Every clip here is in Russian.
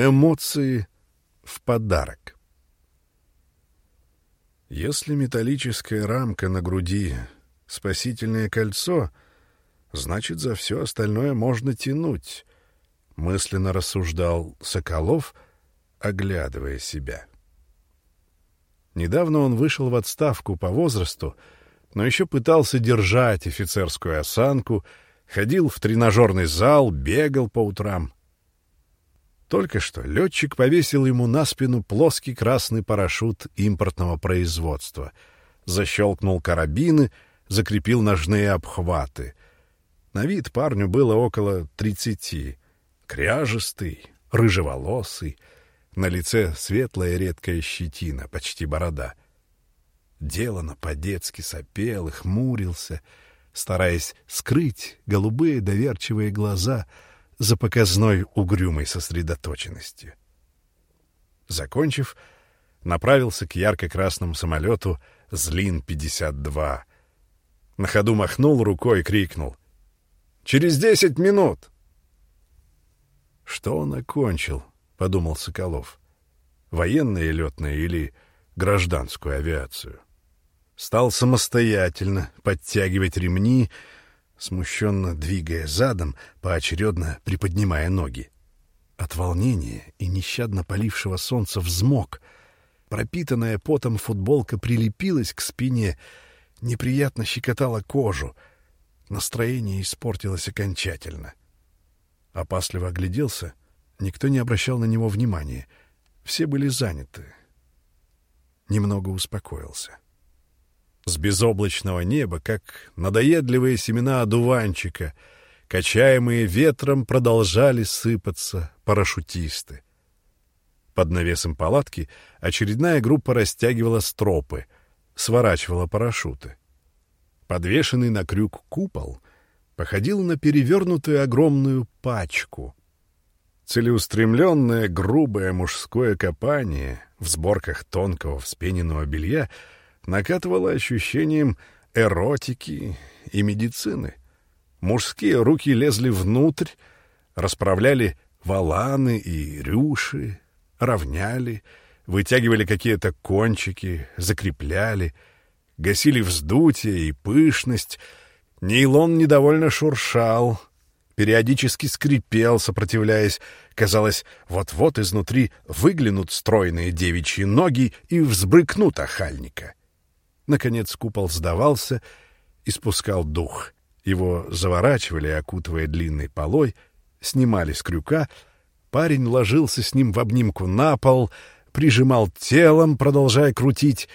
Эмоции в подарок. Если металлическая рамка на груди — спасительное кольцо, значит, за все остальное можно тянуть, — мысленно рассуждал Соколов, оглядывая себя. Недавно он вышел в отставку по возрасту, но еще пытался держать офицерскую осанку, ходил в тренажерный зал, бегал по утрам — только что летчик повесил ему на спину плоский красный парашют импортного производства, защелкнул карабины, закрепил ножные обхваты. На вид парню было около тридцати. Кряжестый, рыжеволосый, на лице светлая редкая щетина, почти борода. Делано по-детски сопел и хмурился, стараясь скрыть голубые доверчивые глаза — за показной угрюмой сосредоточенностью. Закончив, направился к ярко-красному самолету «Злин-52». На ходу махнул рукой и крикнул. «Через десять минут!» «Что он окончил?» — подумал Соколов. «Военное летное или гражданскую авиацию?» Стал самостоятельно подтягивать ремни, смущенно двигая задом, поочередно приподнимая ноги. От волнения и нещадно полившего солнца взмок. Пропитанная потом футболка прилепилась к спине, неприятно щекотала кожу. Настроение испортилось окончательно. Опасливо огляделся, никто не обращал на него внимания. Все были заняты. Немного успокоился. — с безоблачного неба, как надоедливые семена одуванчика, качаемые ветром, продолжали сыпаться парашютисты. Под навесом палатки очередная группа растягивала стропы, сворачивала парашюты. Подвешенный на крюк купол походил на перевернутую огромную пачку. Целеустремленное грубое мужское копание в сборках тонкого вспененного белья — накатывало ощущением эротики и медицины. Мужские руки лезли внутрь, расправляли валаны и рюши, равняли, вытягивали какие-то кончики, закрепляли, гасили вздутие и пышность. Нейлон недовольно шуршал, периодически скрипел, сопротивляясь. Казалось, вот-вот изнутри выглянут стройные девичьи ноги и взбрыкнут охальника. Наконец купол сдавался и спускал дух. Его заворачивали, окутывая длинной полой, снимали с крюка. Парень ложился с ним в обнимку на пол, прижимал телом, продолжая крутить.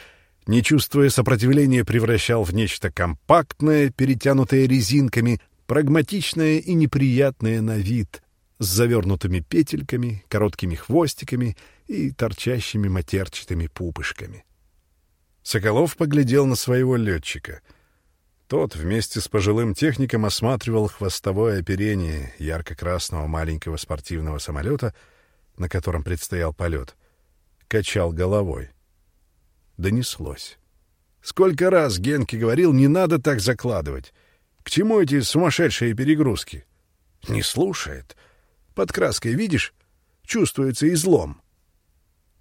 Не чувствуя сопротивления, превращал в нечто компактное, перетянутое резинками, прагматичное и неприятное на вид, с завернутыми петельками, короткими хвостиками и торчащими матерчатыми пупышками. Соколов поглядел на своего летчика. Тот вместе с пожилым техником осматривал хвостовое оперение ярко-красного маленького спортивного самолета, на котором предстоял полет. Качал головой. Донеслось. Сколько раз Генке говорил, не надо так закладывать. К чему эти сумасшедшие перегрузки? Не слушает. Под краской, видишь, чувствуется излом.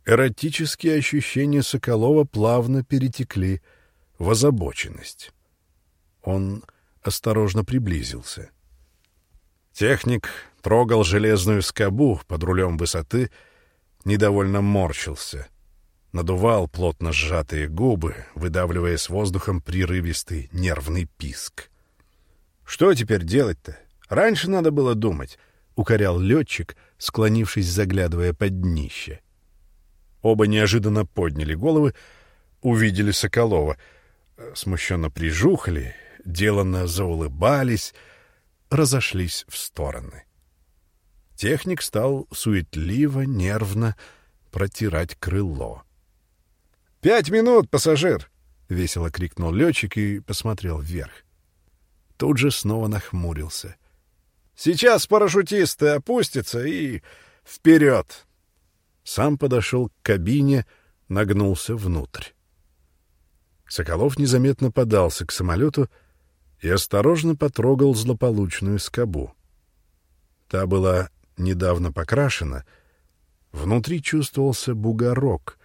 Эротические ощущения Соколова плавно перетекли в озабоченность. Он осторожно приблизился. Техник трогал железную скобу под рулем высоты, недовольно морщился, надувал плотно сжатые губы, выдавливая с воздухом прерывистый нервный писк. «Что теперь делать-то? Раньше надо было думать», — укорял летчик, склонившись, заглядывая под днище. — Оба неожиданно подняли головы, увидели Соколова. Смущенно прижухли, деланно заулыбались, разошлись в стороны. Техник стал суетливо, нервно протирать крыло. «Пять минут, пассажир!» — весело крикнул летчик и посмотрел вверх. Тут же снова нахмурился. «Сейчас парашютисты опустятся и вперед!» Сам подошел к кабине, нагнулся внутрь. Соколов незаметно подался к самолету и осторожно потрогал злополучную скобу. Та была недавно покрашена, Внутри чувствовался бугорок.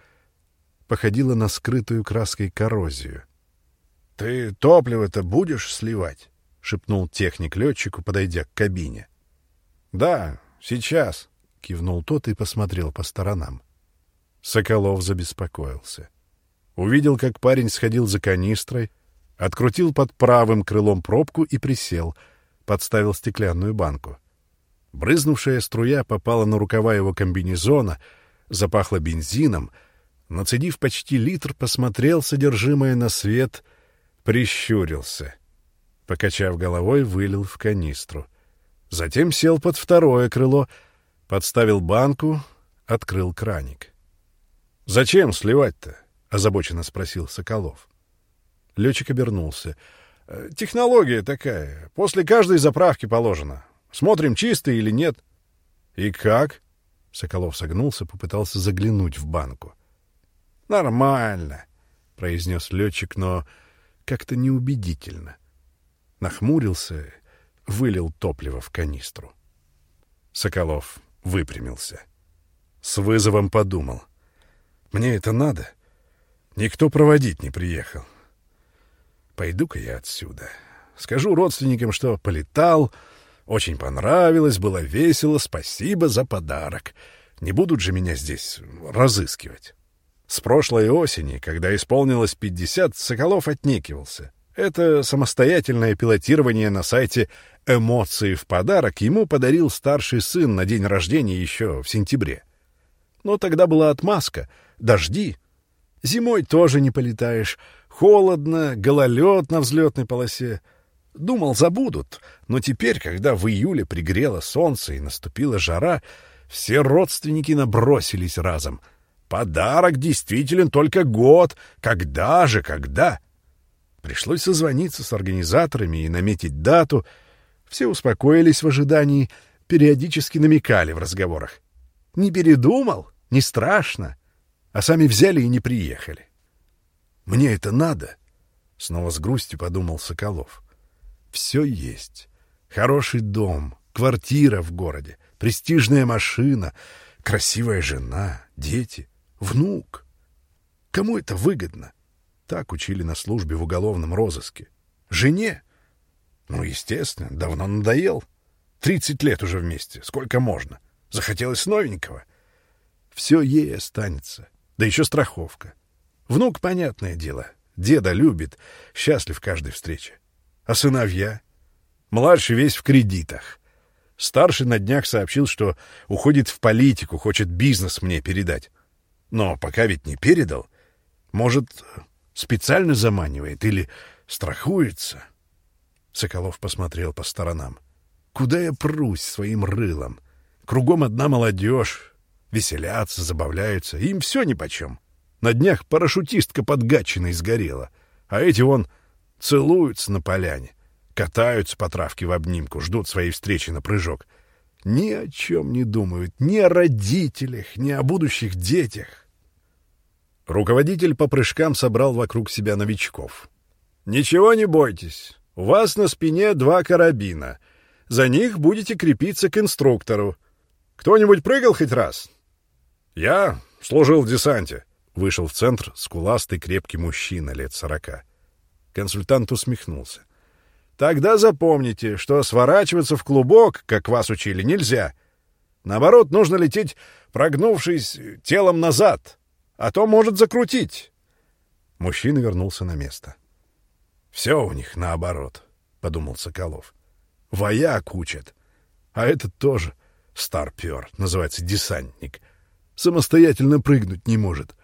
Походило на скрытую краской коррозию. — Ты топливо-то будешь сливать? — шепнул техник летчику, подойдя к кабине. — Да, сейчас, — кивнул тот и посмотрел по сторонам. Соколов забеспокоился. Увидел, как парень сходил за канистрой, открутил под правым крылом пробку и присел, подставил стеклянную банку. Брызнувшая струя попала на рукава его комбинезона, запахло бензином. Нацедив почти литр, посмотрел содержимое на свет, прищурился. Покачав головой, вылил в канистру. Затем сел под второе крыло, подставил банку, открыл краник. — Зачем сливать-то? — озабоченно спросил Соколов. Летчик обернулся. «Э, — Технология такая. После каждой заправки положено. Смотрим, чистый или нет. — И как? — Соколов согнулся, попытался заглянуть в банку. — Нормально, — произнес летчик, но как-то неубедительно. Нахмурился, вылил топливо в канистру. Соколов выпрямился. С вызовом подумал. «Мне это надо? Никто проводить не приехал. Пойду-ка я отсюда. Скажу родственникам, что полетал, очень понравилось, было весело, спасибо за подарок. Не будут же меня здесь разыскивать». С прошлой осени, когда исполнилось пятьдесят, Соколов отнекивался. Это самостоятельное пилотирование на сайте «Эмоции в подарок» ему подарил старший сын на день рождения еще в сентябре. Но тогда была отмазка — дожди. Зимой тоже не полетаешь. Холодно, гололед на взлетной полосе. Думал, забудут, но теперь, когда в июле пригрело солнце и наступила жара, все родственники набросились разом. Подарок действителен только год. Когда же, когда? Пришлось созвониться с организаторами и наметить дату. Все успокоились в ожидании, периодически намекали в разговорах. Не передумал? Не страшно. А сами взяли и не приехали. «Мне это надо?» — снова с грустью подумал Соколов. «Все есть. Хороший дом, квартира в городе, престижная машина, красивая жена, дети, внук. Кому это выгодно? Так учили на службе в уголовном розыске. Жене? Ну, естественно, давно надоел. Тридцать лет уже вместе. Сколько можно? Захотелось новенького. Все ей останется. Да еще страховка. Внук, понятное дело, деда любит, счастлив каждой встрече. А сыновья? Младший весь в кредитах. Старший на днях сообщил, что уходит в политику, хочет бизнес мне передать. Но пока ведь не передал. Может, Специально заманивает или страхуется? Соколов посмотрел по сторонам. Куда я прусь своим рылом? Кругом одна молодежь. Веселятся, забавляются. Им все нипочем. На днях парашютистка под Гатчиной сгорела. А эти вон целуются на поляне. Катаются по травке в обнимку, ждут своей встречи на прыжок. Ни о чем не думают, ни о родителях, ни о будущих детях. Руководитель по прыжкам собрал вокруг себя новичков. «Ничего не бойтесь. У вас на спине два карабина. За них будете крепиться к инструктору. Кто-нибудь прыгал хоть раз?» «Я служил в десанте», — вышел в центр скуластый крепкий мужчина лет сорока. Консультант усмехнулся. «Тогда запомните, что сворачиваться в клубок, как вас учили, нельзя. Наоборот, нужно лететь, прогнувшись телом назад» а то может закрутить. Мужчина вернулся на место. «Все у них наоборот», — подумал Соколов. «Вояк учат, а этот тоже старпер, называется десантник. Самостоятельно прыгнуть не может.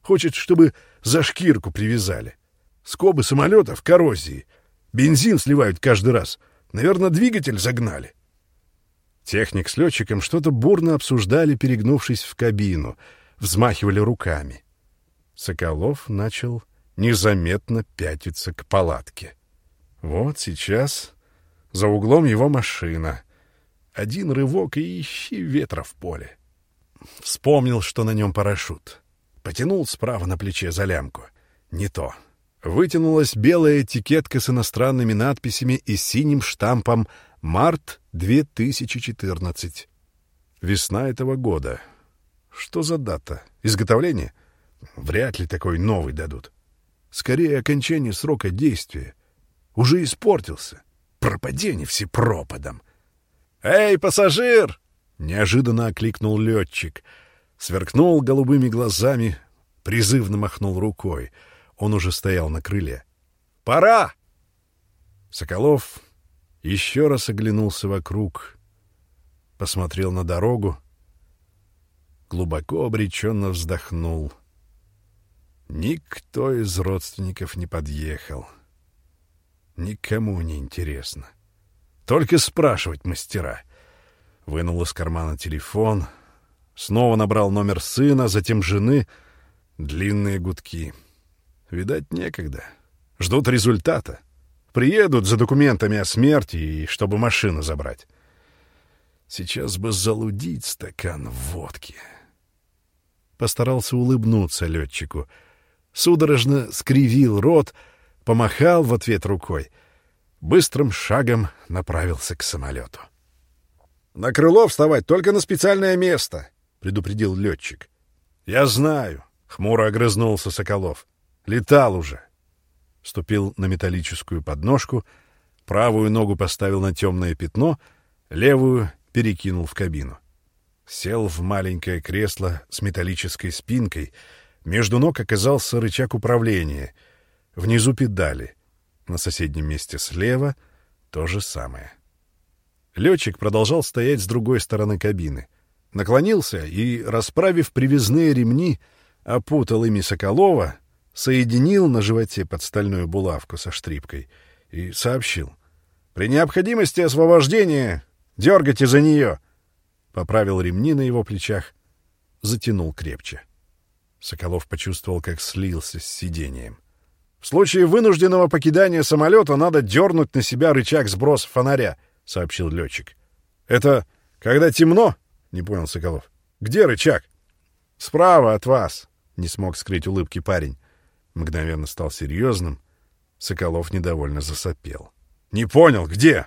Хочет, чтобы за шкирку привязали. Скобы самолетов коррозии. Бензин сливают каждый раз. Наверное, двигатель загнали». Техник с летчиком что-то бурно обсуждали, перегнувшись в кабину — взмахивали руками. Соколов начал незаметно пятиться к палатке. Вот сейчас за углом его машина. Один рывок и ищи ветра в поле. Вспомнил, что на нем парашют. Потянул справа на плече за лямку. Не то. Вытянулась белая этикетка с иностранными надписями и синим штампом «Март 2014». Весна этого года. Что за дата? Изготовление? Вряд ли такой новый дадут. Скорее, окончание срока действия. Уже испортился. Пропадение всепропадом. «Эй, пассажир!» — неожиданно окликнул летчик. Сверкнул голубыми глазами, призывно махнул рукой. Он уже стоял на крыле. «Пора!» Соколов еще раз оглянулся вокруг, посмотрел на дорогу, глубоко обреченно вздохнул. Никто из родственников не подъехал. Никому не интересно. Только спрашивать мастера. Вынул из кармана телефон, снова набрал номер сына, затем жены. Длинные гудки. Видать, некогда. Ждут результата. Приедут за документами о смерти и чтобы машину забрать. Сейчас бы залудить стакан водки. Постарался улыбнуться летчику. Судорожно скривил рот, помахал в ответ рукой — быстрым шагом направился к самолету. «На крыло вставать только на специальное место», — предупредил летчик. «Я знаю», — хмуро огрызнулся Соколов. «Летал уже». Ступил на металлическую подножку, правую ногу поставил на темное пятно, левую перекинул в кабину. Сел в маленькое кресло с металлической спинкой, между ног оказался рычаг управления, внизу педали. На соседнем месте слева то же самое. Летчик продолжал стоять с другой стороны кабины. Наклонился и, расправив привязные ремни, опутал ими Соколова, соединил на животе под стальную булавку со штрипкой и сообщил. «При необходимости освобождения дергайте за нее!» Поправил ремни на его плечах, затянул крепче. Соколов почувствовал, как слился с сиденьем. В случае вынужденного покидания самолета надо дернуть на себя рычаг сброса фонаря, — сообщил летчик. — Это когда темно? — не понял Соколов. — Где рычаг? — Справа от вас, — не смог скрыть улыбки парень. Мгновенно стал серьезным. Соколов недовольно засопел. — Не понял, где?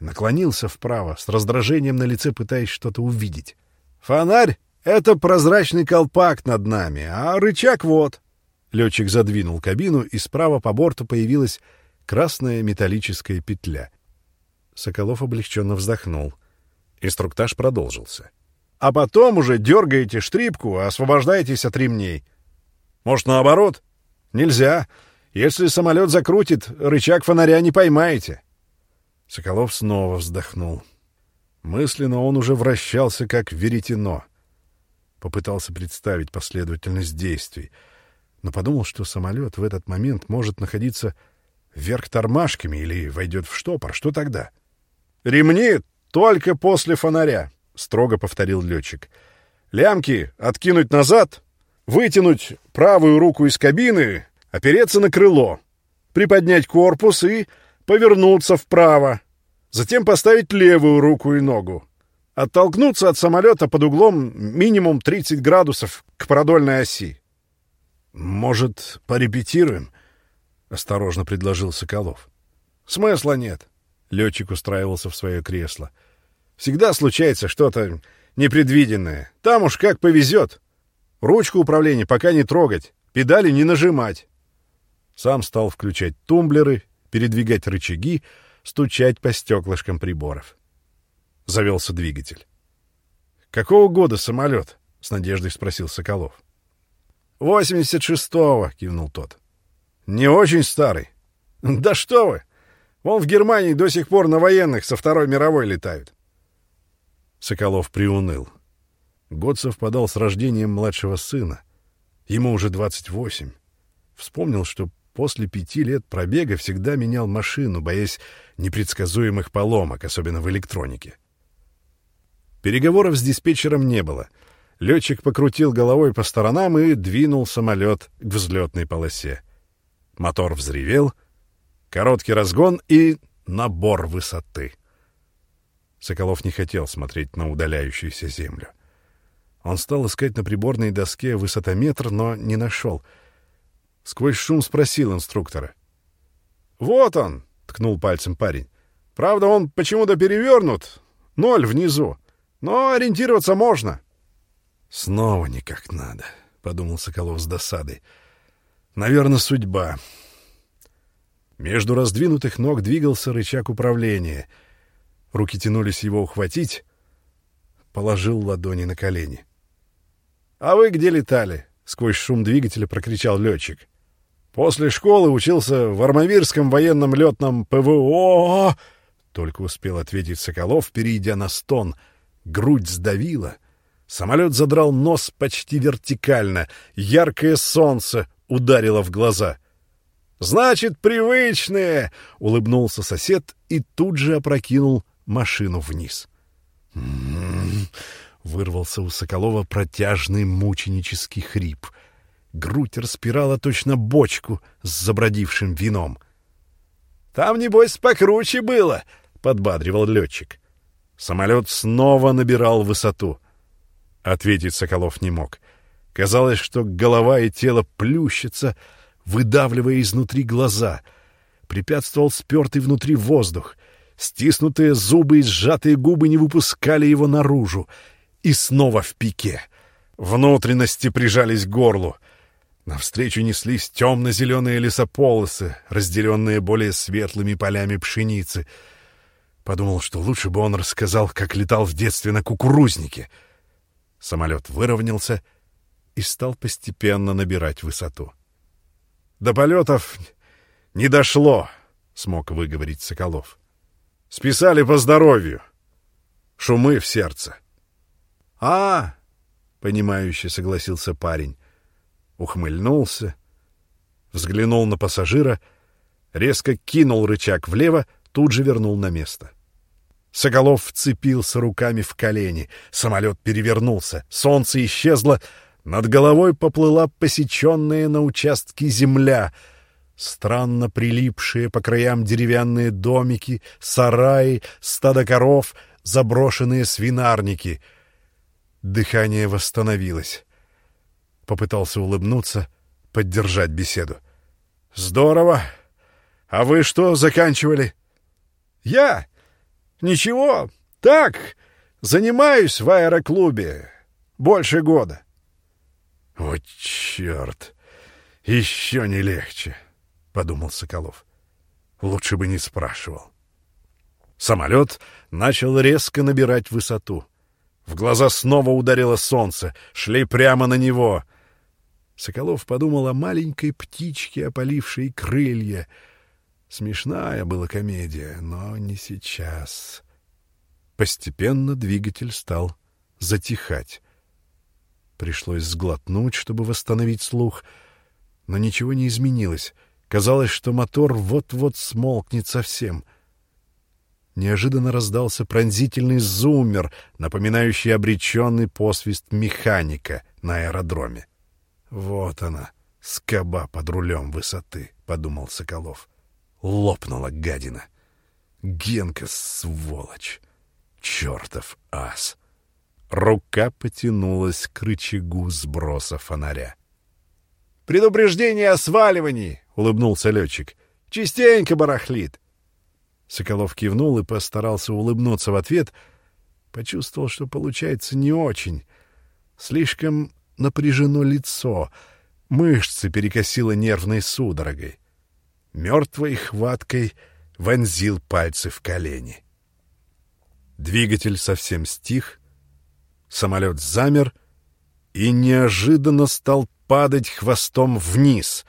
Наклонился вправо, с раздражением на лице пытаясь что-то увидеть. — Фонарь — это прозрачный колпак над нами, а рычаг вот. Летчик задвинул кабину, и справа по борту появилась красная металлическая петля. Соколов облегченно вздохнул. Инструктаж продолжился. «А потом уже дергаете штрипку, освобождаетесь от ремней. Может, наоборот? Нельзя. Если самолет закрутит, рычаг фонаря не поймаете». Соколов снова вздохнул. Мысленно он уже вращался, как веретено. Попытался представить последовательность действий — но подумал, что самолет в этот момент может находиться вверх тормашками или войдет в штопор. Что тогда? «Ремни только после фонаря», — строго повторил летчик. «Лямки откинуть назад, вытянуть правую руку из кабины, опереться на крыло, приподнять корпус и повернуться вправо, затем поставить левую руку и ногу, оттолкнуться от самолета под углом минимум 30 градусов к продольной оси. «Может, порепетируем?» — осторожно предложил Соколов. «Смысла нет». Летчик устраивался в свое кресло. «Всегда случается что-то непредвиденное. Там уж как повезет. Ручку управления пока не трогать, педали не нажимать». Сам стал включать тумблеры, передвигать рычаги, стучать по стеклышкам приборов. Завелся двигатель. «Какого года самолет?» — с надеждой спросил Соколов. «Восемьдесят шестого», — кивнул тот. «Не очень старый». «Да что вы! Вон в Германии до сих пор на военных со Второй мировой летают». Соколов приуныл. Год совпадал с рождением младшего сына. Ему уже двадцать восемь. Вспомнил, что после пяти лет пробега всегда менял машину, боясь непредсказуемых поломок, особенно в электронике. Переговоров с диспетчером не было — Летчик покрутил головой по сторонам и двинул самолет к взлетной полосе. Мотор взревел, короткий разгон и набор высоты. Соколов не хотел смотреть на удаляющуюся землю. Он стал искать на приборной доске высотометр, но не нашел. Сквозь шум спросил инструктора. «Вот он!» — ткнул пальцем парень. «Правда, он почему-то перевернут. Ноль внизу. Но ориентироваться можно». «Снова никак надо», — подумал Соколов с досадой. «Наверное, судьба». Между раздвинутых ног двигался рычаг управления. Руки тянулись его ухватить. Положил ладони на колени. «А вы где летали?» — сквозь шум двигателя прокричал летчик. «После школы учился в Армавирском военном летном ПВО!» Только успел ответить Соколов, перейдя на стон. Грудь сдавила. Самолет задрал нос почти вертикально. Яркое солнце ударило в глаза. «Значит, привычные!» — улыбнулся сосед и тут же опрокинул машину вниз. «М-м-м!» вырвался у Соколова протяжный мученический хрип. Грудь распирала точно бочку с забродившим вином. «Там, небось, покруче было!» — подбадривал летчик. Самолет снова набирал высоту. Ответить Соколов не мог. Казалось, что голова и тело плющатся, выдавливая изнутри глаза. Препятствовал спертый внутри воздух. Стиснутые зубы и сжатые губы не выпускали его наружу. И снова в пике. Внутренности прижались к горлу. Навстречу неслись темно-зеленые лесополосы, разделенные более светлыми полями пшеницы. Подумал, что лучше бы он рассказал, как летал в детстве на кукурузнике. Самолет выровнялся и стал постепенно набирать высоту. До полетов не дошло, смог выговорить Соколов. Списали по здоровью. Шумы в сердце. А, понимающе согласился парень. Ухмыльнулся, взглянул на пассажира, резко кинул рычаг влево, тут же вернул на место. Соколов вцепился руками в колени. Самолет перевернулся. Солнце исчезло, над головой поплыла посеченная на участке земля, странно прилипшие по краям деревянные домики, сараи, стадо коров, заброшенные свинарники. Дыхание восстановилось. Попытался улыбнуться, поддержать беседу. «Здорово! А вы что заканчивали?» «Я? Ничего, так, занимаюсь в аэроклубе. Больше года. «Вот черт! Еще не легче!» — подумал Соколов. «Лучше бы не спрашивал». Самолет начал резко набирать высоту. В глаза снова ударило солнце, шли прямо на него. Соколов подумал о маленькой птичке, опалившей крылья. Смешная была комедия, но не сейчас. Постепенно двигатель стал затихать. Пришлось сглотнуть, чтобы восстановить слух. Но ничего не изменилось. Казалось, что мотор вот-вот смолкнет совсем. Неожиданно раздался пронзительный зуммер, напоминающий обреченный посвист механика на аэродроме. «Вот она, скоба под рулем высоты», — подумал Соколов. Лопнула гадина. Генка, сволочь! Чертов ас! Рука потянулась к рычагу сброса фонаря. «Предупреждение о сваливании!» — улыбнулся летчик. «Частенько барахлит!» Соколов кивнул и постарался улыбнуться в ответ. Почувствовал, что получается не очень. Слишком напряжено лицо, мышцы перекосило нервной судорогой. Мертвой хваткой вонзил пальцы в колени. Двигатель совсем стих — Самолет замер и неожиданно стал падать хвостом вниз,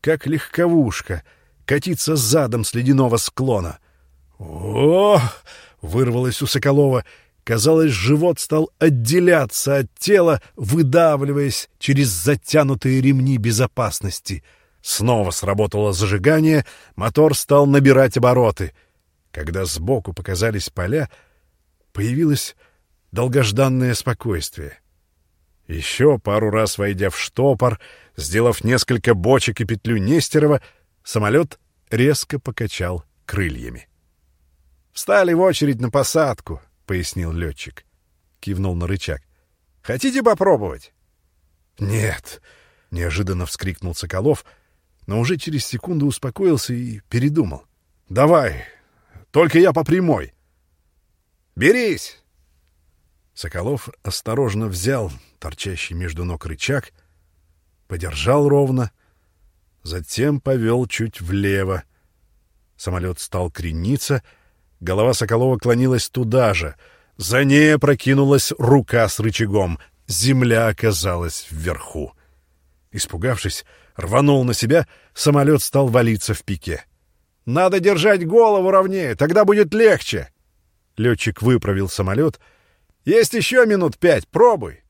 как легковушка, катиться задом с ледяного склона. о вырвалось у Соколова. Казалось, живот стал отделяться от тела, выдавливаясь через затянутые ремни безопасности. Снова сработало зажигание, мотор стал набирать обороты. Когда сбоку показались поля, появилась долгожданное спокойствие. Еще пару раз войдя в штопор, сделав несколько бочек и петлю Нестерова, самолет резко покачал крыльями. «Встали в очередь на посадку», — пояснил летчик. Кивнул на рычаг. «Хотите попробовать?» «Нет», — неожиданно вскрикнул Соколов, но уже через секунду успокоился и передумал. «Давай, только я по прямой». «Берись!» Соколов осторожно взял торчащий между ног рычаг, подержал ровно, затем повел чуть влево. Самолет стал крениться, голова Соколова клонилась туда же. За ней прокинулась рука с рычагом. Земля оказалась вверху. Испугавшись, рванул на себя, самолет стал валиться в пике. «Надо держать голову ровнее, тогда будет легче!» Летчик выправил самолет. «Есть еще минут пять, пробуй!»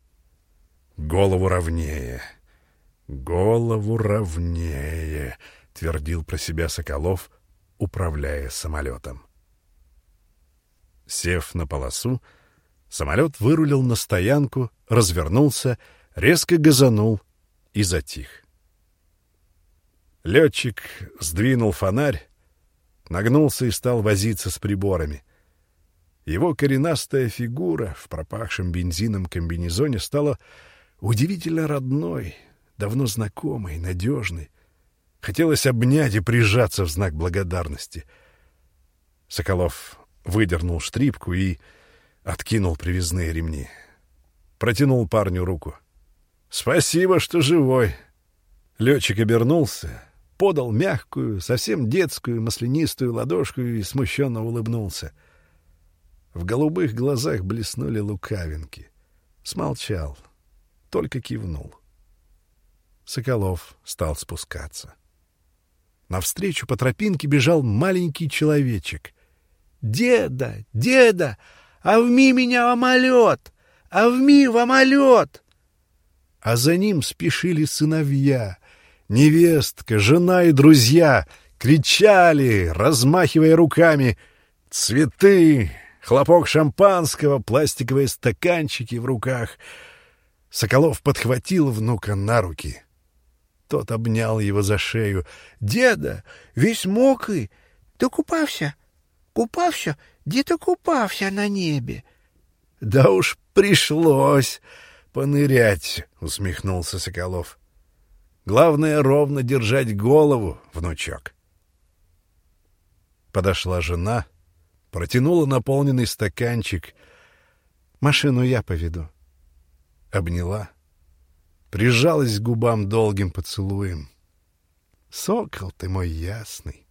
«Голову ровнее, голову ровнее», — твердил про себя Соколов, управляя самолетом. Сев на полосу, самолет вырулил на стоянку, развернулся, резко газанул и затих. Летчик сдвинул фонарь, нагнулся и стал возиться с приборами. Его коренастая фигура в пропахшем бензином комбинезоне стала удивительно родной, давно знакомой, надежной. Хотелось обнять и прижаться в знак благодарности. Соколов выдернул штрипку и откинул привязные ремни. Протянул парню руку. «Спасибо, что живой!» Летчик обернулся, подал мягкую, совсем детскую маслянистую ладошку и смущенно улыбнулся. В голубых глазах блеснули лукавинки. Смолчал, только кивнул. Соколов стал спускаться. Навстречу по тропинке бежал маленький человечек. «Деда! Деда! Авми меня в омолет! Авми в омолет!» а за ним спешили сыновья. Невестка, жена и друзья кричали, размахивая руками. Цветы, хлопок шампанского, пластиковые стаканчики в руках. Соколов подхватил внука на руки. Тот обнял его за шею. «Деда, весь мокрый, ты купався? Купався? Ты купався на небе?» «Да уж пришлось!» понырять, — усмехнулся Соколов. — Главное — ровно держать голову, внучок. Подошла жена, протянула наполненный стаканчик. «Машину я поведу». Обняла, прижалась к губам долгим поцелуем. «Сокол ты мой ясный!»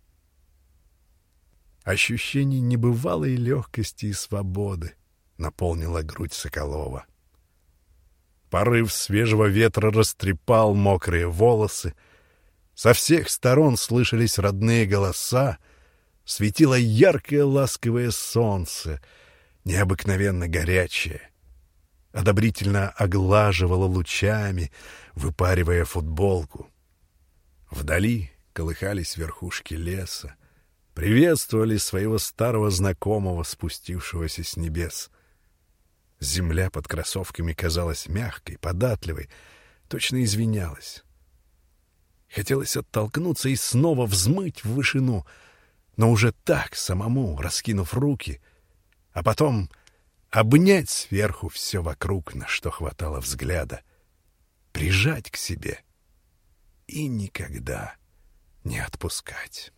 Ощущение небывалой легкости и свободы наполнило грудь Соколова. Порыв свежего ветра растрепал мокрые волосы. Со всех сторон слышались родные голоса. Светило яркое ласковое солнце, необыкновенно горячее. Одобрительно оглаживало лучами, выпаривая футболку. Вдали колыхались верхушки леса, приветствовали своего старого знакомого, спустившегося с небес — Земля под кроссовками казалась мягкой, податливой, точно извинялась. Хотелось оттолкнуться и снова взмыть в вышину, но уже так, самому, раскинув руки, а потом обнять сверху все вокруг, на что хватало взгляда, прижать к себе и никогда не отпускать.